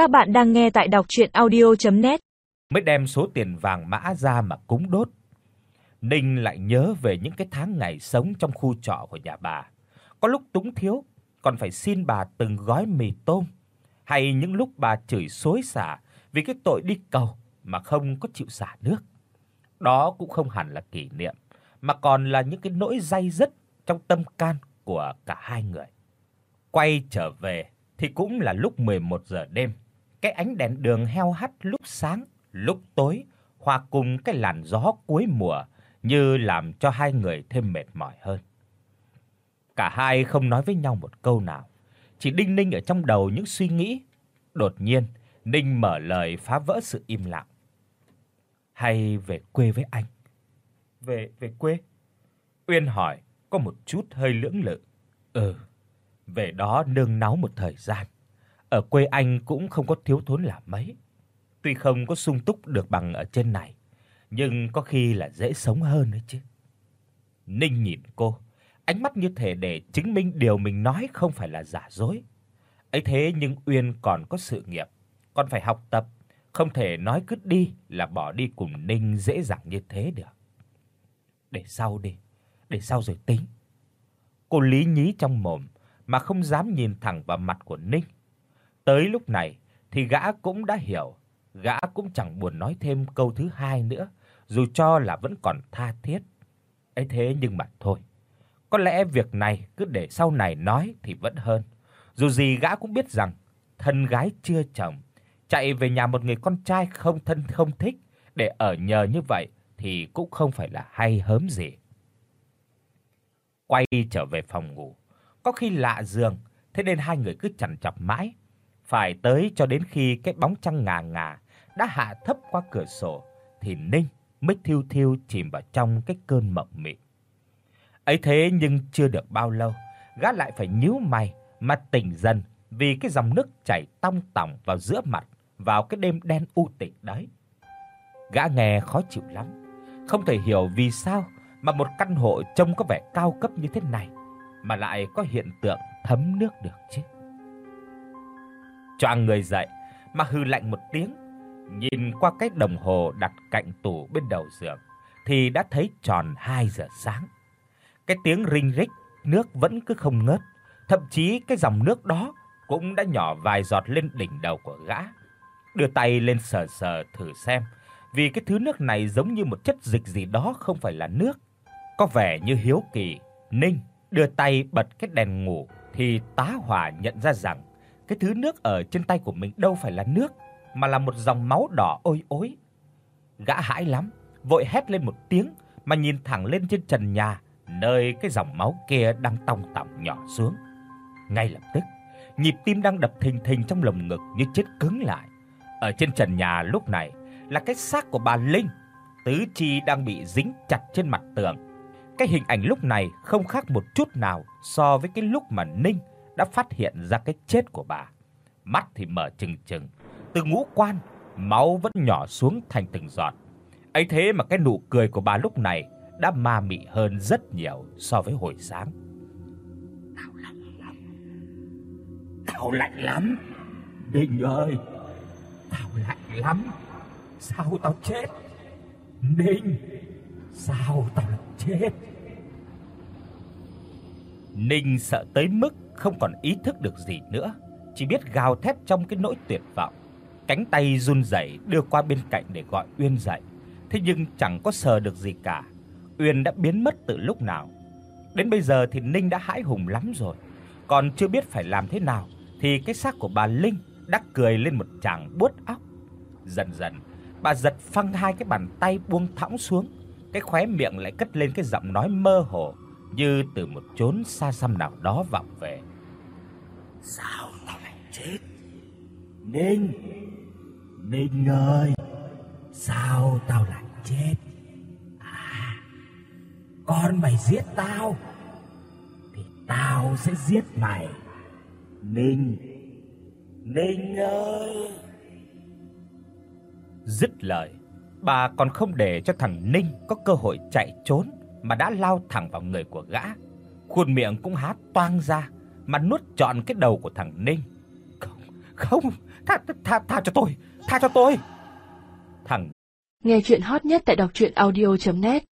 Các bạn đang nghe tại đọc audio net Mới đem số tiền vàng mã ra mà cúng đốt. Ninh lại nhớ về những cái tháng ngày sống trong khu trọ của nhà bà. Có lúc túng thiếu, còn phải xin bà từng gói mì tôm, hay những lúc bà chửi xối xả vì cái tội đi cầu mà không có chịu xả nước. Đó cũng không hẳn là kỷ niệm, mà còn là những cái nỗi day dứt trong tâm can của cả hai người. Quay trở về thì cũng là lúc 11 giờ đêm. Cái ánh đèn đường heo hắt lúc sáng, lúc tối hòa cùng cái làn gió cuối mùa như làm cho hai người thêm mệt mỏi hơn. Cả hai không nói với nhau một câu nào, chỉ đinh ninh ở trong đầu những suy nghĩ. Đột nhiên, Ninh mở lời phá vỡ sự im lặng. Hay về quê với anh? Về về quê? Uyên hỏi, có một chút hơi lưỡng lự. Ừ, về đó nương náu một thời gian. Ở quê anh cũng không có thiếu thốn là mấy. Tuy không có sung túc được bằng ở trên này, nhưng có khi là dễ sống hơn đấy chứ. Ninh nhìn cô, ánh mắt như thể để chứng minh điều mình nói không phải là giả dối. Ấy thế nhưng Uyên còn có sự nghiệp, còn phải học tập, không thể nói cứ đi là bỏ đi cùng Ninh dễ dàng như thế được. Để sau đi, để sau rồi tính. Cô lý nhí trong mồm mà không dám nhìn thẳng vào mặt của Ninh. Tới lúc này thì gã cũng đã hiểu, gã cũng chẳng buồn nói thêm câu thứ hai nữa, dù cho là vẫn còn tha thiết. Ấy thế nhưng mà thôi. Có lẽ việc này cứ để sau này nói thì vẫn hơn. Dù gì gã cũng biết rằng thân gái chưa chồng, chạy về nhà một người con trai không thân không thích để ở nhờ như vậy thì cũng không phải là hay hớm gì. Quay trở về phòng ngủ, có khi lạ giường, thế nên hai người cứ chằn chọc mãi, phải tới cho đến khi cái bóng trăng ngà ngà đã hạ thấp qua cửa sổ thì Ninh mới thiêu thiêu chìm vào trong cái cơn mộng mị. Ấy thế nhưng chưa được bao lâu, gã lại phải nhíu mày mà tỉnh dần vì cái dòng nước chảy tong tỏng vào giữa mặt vào cái đêm đen u tịch đấy. Gã nghe khó chịu lắm, không thể hiểu vì sao mà một căn hộ trông có vẻ cao cấp như thế này mà lại có hiện tượng thấm nước được chứ. Choàng người dậy mà hừ lạnh một tiếng, nhìn qua cái đồng hồ đặt cạnh tủ bên đầu giường thì đã thấy tròn 2 giờ sáng. Cái tiếng rinh rích nước vẫn cứ không ngớt, thậm chí cái dòng nước đó cũng đã nhỏ vài giọt lên đỉnh đầu của gã. Đưa tay lên sờ sờ thử xem, vì cái thứ nước này giống như một chất dịch gì đó không phải là nước. Có vẻ như hiếu kỳ, Ninh đưa tay bật cái đèn ngủ thì tá hỏa nhận ra rằng cái thứ nước ở trên tay của mình đâu phải là nước mà là một dòng máu đỏ ôi ối. Gã hãi lắm, vội hét lên một tiếng mà nhìn thẳng lên trên trần nhà, nơi cái dòng máu kia đang tong tọng nhỏ xuống. Ngay lập tức, nhịp tim đang đập thình thình trong lồng ngực như chết cứng lại. Ở trên trần nhà lúc này là cái xác của bà Linh, tứ chi đang bị dính chặt trên mặt tường. Cái hình ảnh lúc này không khác một chút nào so với cái lúc mà Ninh đã phát hiện ra cái chết của bà. Mắt thì mở trừng trừng, từ ngũ quan máu vẫn nhỏ xuống thành từng giọt. Ấy thế mà cái nụ cười của bà lúc này đã ma mị hơn rất nhiều so với hồi sáng. Tao lạnh lắm. Tao lạnh lắm. Đình ơi, tao lạnh lắm. Sao tao chết? Ninh, sao tao lại chết? Ninh sợ tới mức không còn ý thức được gì nữa, chỉ biết gào thét trong cái nỗi tuyệt vọng. Cánh tay run rẩy đưa qua bên cạnh để gọi Uyên dậy, thế nhưng chẳng có sờ được gì cả. Uyên đã biến mất từ lúc nào. Đến bây giờ thì Ninh đã hãi hùng lắm rồi, còn chưa biết phải làm thế nào thì cái xác của bà Linh đắc cười lên một tràng buốt óc. Dần dần, bà giật phăng hai cái bàn tay buông thõng xuống, cái khóe miệng lại cất lên cái giọng nói mơ hồ như từ một chốn xa xăm nào đó vọng về. Sao tao lại chết? Ninh, Ninh ơi, sao tao lại chết? À, con mày giết tao, thì tao sẽ giết mày. Ninh, Ninh ơi. Dứt lời, bà còn không để cho thằng Ninh có cơ hội chạy trốn mà đã lao thẳng vào người của gã. Khuôn miệng cũng há toang ra mà nuốt trọn cái đầu của thằng Ninh. Không, không, tha tha tha cho tôi, tha cho tôi. Thằng Nghe chuyện hot nhất tại đọc audio net